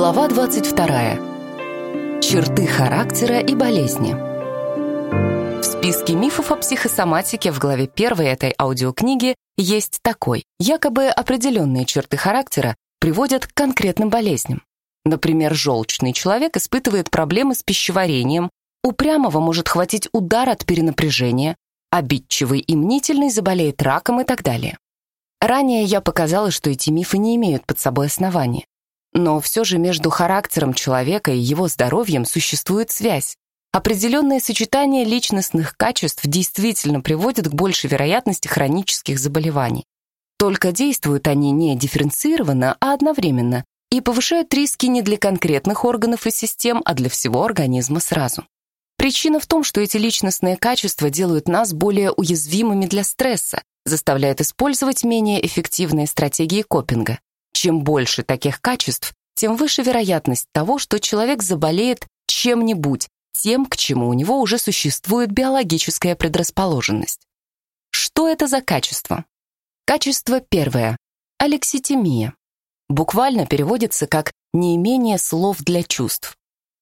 Глава 22. Черты характера и болезни. В списке мифов о психосоматике в главе 1 этой аудиокниги есть такой. Якобы определенные черты характера приводят к конкретным болезням. Например, желчный человек испытывает проблемы с пищеварением, упрямого может хватить удар от перенапряжения, обидчивый и мнительный заболеет раком и так далее. Ранее я показала, что эти мифы не имеют под собой основания. Но все же между характером человека и его здоровьем существует связь. Определенное сочетание личностных качеств действительно приводит к большей вероятности хронических заболеваний. Только действуют они не дифференцированно, а одновременно и повышают риски не для конкретных органов и систем, а для всего организма сразу. Причина в том, что эти личностные качества делают нас более уязвимыми для стресса, заставляют использовать менее эффективные стратегии копинга. Чем больше таких качеств, тем выше вероятность того, что человек заболеет чем-нибудь, тем, к чему у него уже существует биологическая предрасположенность. Что это за качество? Качество первое – алекситимия. Буквально переводится как «неимение слов для чувств».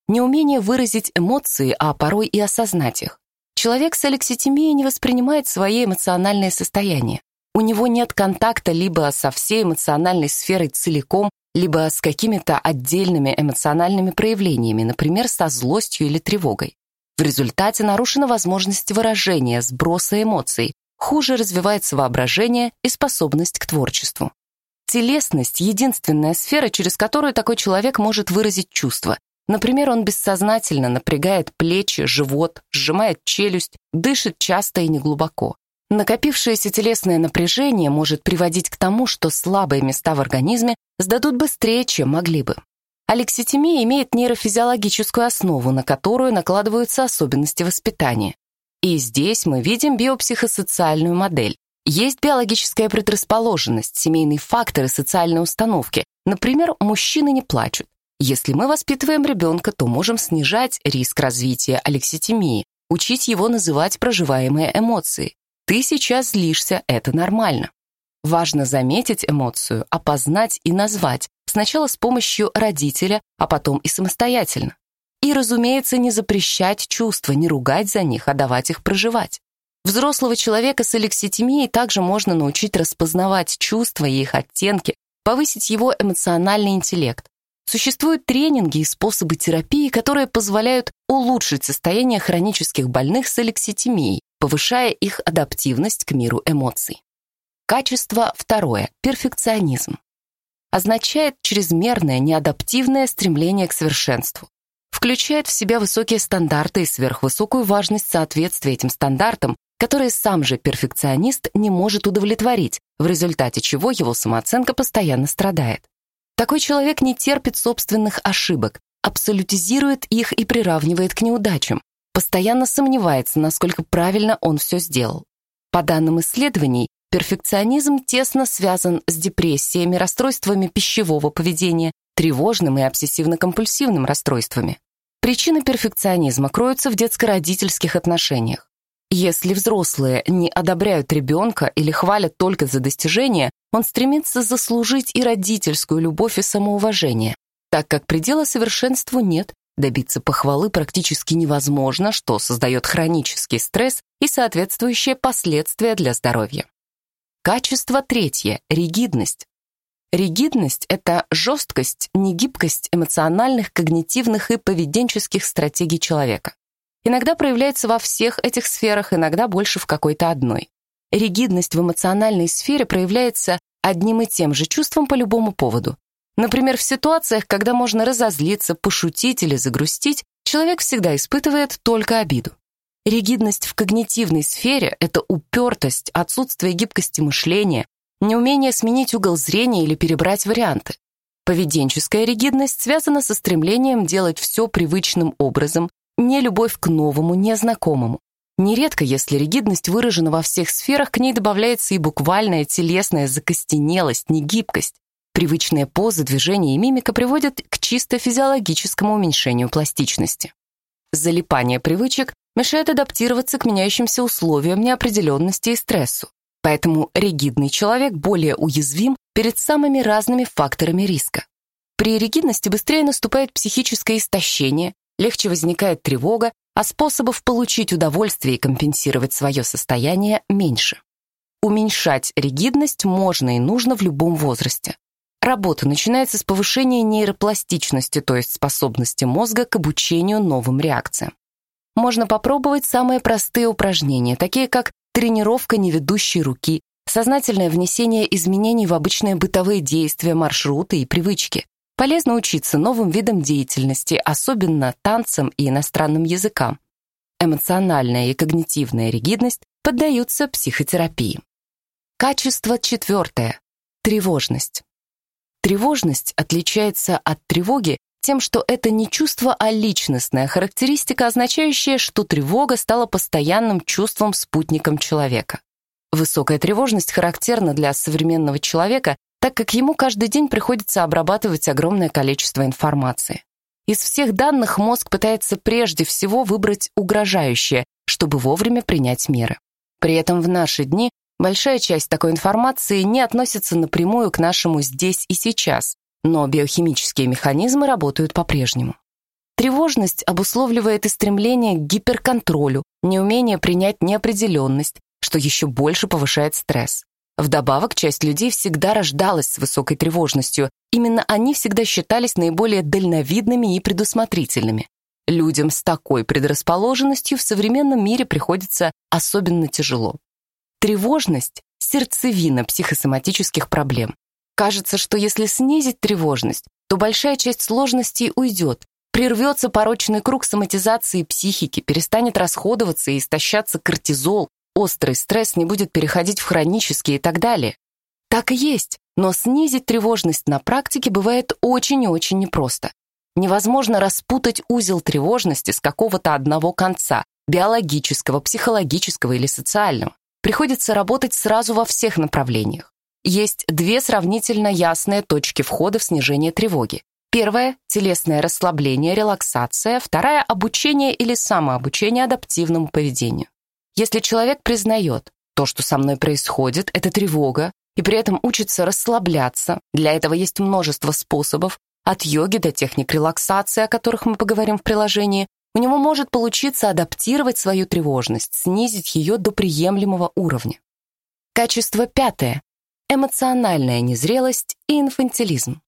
Неумение выразить эмоции, а порой и осознать их. Человек с алекситимией не воспринимает свои эмоциональные состояния. У него нет контакта либо со всей эмоциональной сферой целиком, либо с какими-то отдельными эмоциональными проявлениями, например, со злостью или тревогой. В результате нарушена возможность выражения, сброса эмоций, хуже развивается воображение и способность к творчеству. Телесность — единственная сфера, через которую такой человек может выразить чувства. Например, он бессознательно напрягает плечи, живот, сжимает челюсть, дышит часто и неглубоко. Накопившееся телесное напряжение может приводить к тому, что слабые места в организме сдадут быстрее, чем могли бы. Алекситимия имеет нейрофизиологическую основу, на которую накладываются особенности воспитания. И здесь мы видим биопсихосоциальную модель. Есть биологическая предрасположенность, семейные факторы социальной установки. Например, мужчины не плачут. Если мы воспитываем ребенка, то можем снижать риск развития алекситимии, учить его называть проживаемые эмоции. Ты сейчас злишься, это нормально. Важно заметить эмоцию, опознать и назвать, сначала с помощью родителя, а потом и самостоятельно. И, разумеется, не запрещать чувства, не ругать за них, а давать их проживать. Взрослого человека с алекситимией также можно научить распознавать чувства и их оттенки, повысить его эмоциональный интеллект. Существуют тренинги и способы терапии, которые позволяют улучшить состояние хронических больных с алекситимией, повышая их адаптивность к миру эмоций. Качество второе – перфекционизм. Означает чрезмерное, неадаптивное стремление к совершенству. Включает в себя высокие стандарты и сверхвысокую важность соответствия этим стандартам, которые сам же перфекционист не может удовлетворить, в результате чего его самооценка постоянно страдает. Такой человек не терпит собственных ошибок, абсолютизирует их и приравнивает к неудачам, постоянно сомневается, насколько правильно он все сделал. По данным исследований, перфекционизм тесно связан с депрессиями, расстройствами пищевого поведения, тревожным и обсессивно-компульсивным расстройствами. Причины перфекционизма кроются в детско-родительских отношениях. Если взрослые не одобряют ребенка или хвалят только за достижения, он стремится заслужить и родительскую любовь и самоуважение, так как предела совершенству нет Добиться похвалы практически невозможно, что создает хронический стресс и соответствующие последствия для здоровья. Качество третье – ригидность. Ригидность – это жесткость, негибкость эмоциональных, когнитивных и поведенческих стратегий человека. Иногда проявляется во всех этих сферах, иногда больше в какой-то одной. Ригидность в эмоциональной сфере проявляется одним и тем же чувством по любому поводу. Например, в ситуациях, когда можно разозлиться, пошутить или загрустить, человек всегда испытывает только обиду. Ригидность в когнитивной сфере — это упертость, отсутствие гибкости мышления, неумение сменить угол зрения или перебрать варианты. Поведенческая ригидность связана со стремлением делать все привычным образом, не любовь к новому, незнакомому. Нередко, если ригидность выражена во всех сферах, к ней добавляется и буквальная телесная закостенелость, негибкость. Привычные позы, движения и мимика приводят к чисто физиологическому уменьшению пластичности. Залипание привычек мешает адаптироваться к меняющимся условиям неопределенности и стрессу. Поэтому ригидный человек более уязвим перед самыми разными факторами риска. При ригидности быстрее наступает психическое истощение, легче возникает тревога, а способов получить удовольствие и компенсировать свое состояние меньше. Уменьшать ригидность можно и нужно в любом возрасте. Работа начинается с повышения нейропластичности, то есть способности мозга к обучению новым реакциям. Можно попробовать самые простые упражнения, такие как тренировка неведущей руки, сознательное внесение изменений в обычные бытовые действия, маршруты и привычки. Полезно учиться новым видам деятельности, особенно танцам и иностранным языкам. Эмоциональная и когнитивная ригидность поддаются психотерапии. Качество четвертое. Тревожность. Тревожность отличается от тревоги тем, что это не чувство, а личностная характеристика, означающая, что тревога стала постоянным чувством-спутником человека. Высокая тревожность характерна для современного человека, так как ему каждый день приходится обрабатывать огромное количество информации. Из всех данных мозг пытается прежде всего выбрать угрожающее, чтобы вовремя принять меры. При этом в наши дни большая часть такой информации не относится напрямую к нашему здесь и сейчас, но биохимические механизмы работают по-прежнему. Тревожность обусловливает и стремление к гиперконтролю, неумение принять неопределенность, что еще больше повышает стресс. Вдобавок, часть людей всегда рождалась с высокой тревожностью. Именно они всегда считались наиболее дальновидными и предусмотрительными. Людям с такой предрасположенностью в современном мире приходится особенно тяжело. Тревожность – сердцевина психосоматических проблем. Кажется, что если снизить тревожность, то большая часть сложностей уйдет, прервется порочный круг соматизации психики, перестанет расходоваться и истощаться кортизол, острый стресс не будет переходить в хронический и так далее. Так и есть, но снизить тревожность на практике бывает очень и очень непросто. Невозможно распутать узел тревожности с какого-то одного конца, биологического, психологического или социального. Приходится работать сразу во всех направлениях. Есть две сравнительно ясные точки входа в снижение тревоги. Первая – телесное расслабление, релаксация. Вторая – обучение или самообучение адаптивному поведению. Если человек признает, то, что со мной происходит, это тревога, и при этом учится расслабляться, для этого есть множество способов, от йоги до техник релаксации, о которых мы поговорим в приложении, у него может получиться адаптировать свою тревожность, снизить ее до приемлемого уровня. Качество пятое эмоциональная незрелость и инфантилизм.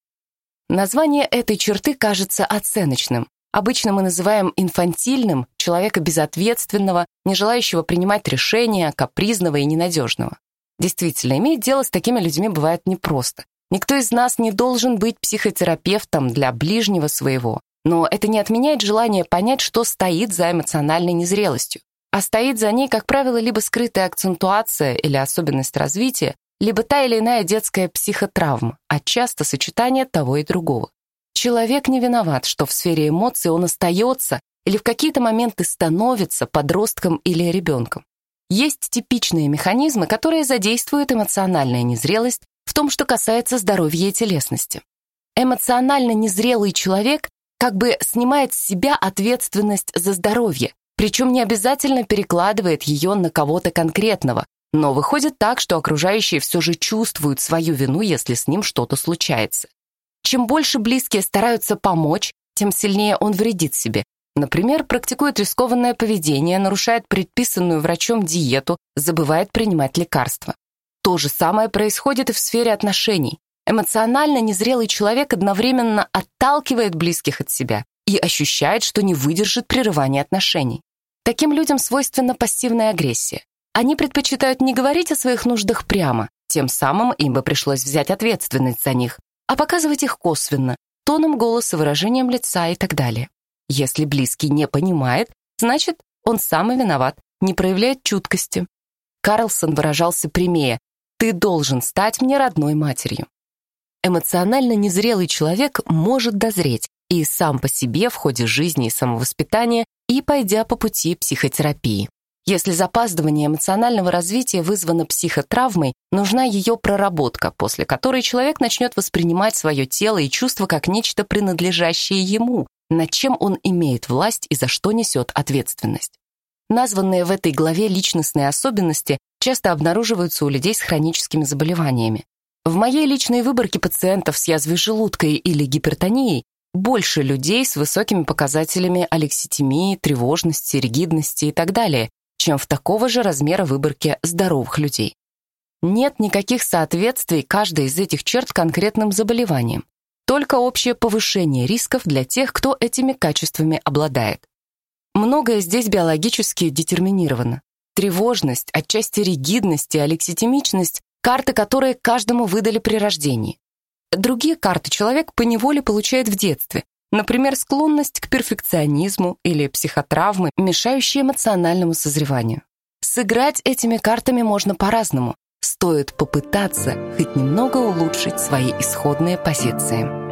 Название этой черты кажется оценочным. Обычно мы называем инфантильным человека безответственного, не желающего принимать решения, капризного и ненадежного. Действительно, иметь дело с такими людьми бывает непросто. Никто из нас не должен быть психотерапевтом для ближнего своего, но это не отменяет желание понять, что стоит за эмоциональной незрелостью. А стоит за ней, как правило, либо скрытая акцентуация или особенность развития, либо та или иная детская психотравма, а часто сочетание того и другого. Человек не виноват, что в сфере эмоций он остается или в какие-то моменты становится подростком или ребенком. Есть типичные механизмы, которые задействуют эмоциональная незрелость в том, что касается здоровья и телесности. Эмоционально незрелый человек как бы снимает с себя ответственность за здоровье, причем не обязательно перекладывает ее на кого-то конкретного, но выходит так, что окружающие все же чувствуют свою вину, если с ним что-то случается. Чем больше близкие стараются помочь, тем сильнее он вредит себе. Например, практикует рискованное поведение, нарушает предписанную врачом диету, забывает принимать лекарства. То же самое происходит и в сфере отношений. Эмоционально незрелый человек одновременно отталкивает близких от себя и ощущает, что не выдержит прерывания отношений. Таким людям свойственна пассивная агрессия. Они предпочитают не говорить о своих нуждах прямо, тем самым им бы пришлось взять ответственность за них, а показывать их косвенно, тоном голоса, выражением лица и так далее. Если близкий не понимает, значит, он сам и виноват, не проявляет чуткости. Карлсон выражался прямее «ты должен стать мне родной матерью». Эмоционально незрелый человек может дозреть и сам по себе в ходе жизни и самовоспитания, и пойдя по пути психотерапии. Если запаздывание эмоционального развития вызвано психотравмой, нужна ее проработка, после которой человек начнет воспринимать свое тело и чувства как нечто принадлежащее ему, над чем он имеет власть и за что несет ответственность. Названные в этой главе личностные особенности часто обнаруживаются у людей с хроническими заболеваниями. В моей личной выборке пациентов с язвой желудка или гипертонией больше людей с высокими показателями алекситимии, тревожности, ригидности и так далее, чем в такого же размера выборке здоровых людей. Нет никаких соответствий каждой из этих черт конкретным заболеваниям, только общее повышение рисков для тех, кто этими качествами обладает. Многое здесь биологически детерминировано. Тревожность, отчасти ригидность и алекситимичность – карты, которые каждому выдали при рождении. Другие карты человек поневоле получает в детстве, например, склонность к перфекционизму или психотравмы, мешающие эмоциональному созреванию. Сыграть этими картами можно по-разному. Стоит попытаться хоть немного улучшить свои исходные позиции.